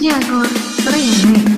Егор Рыжий.